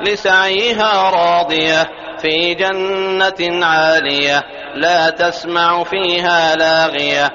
لسعيها راضية في جنة عالية لا تسمع فيها لاغية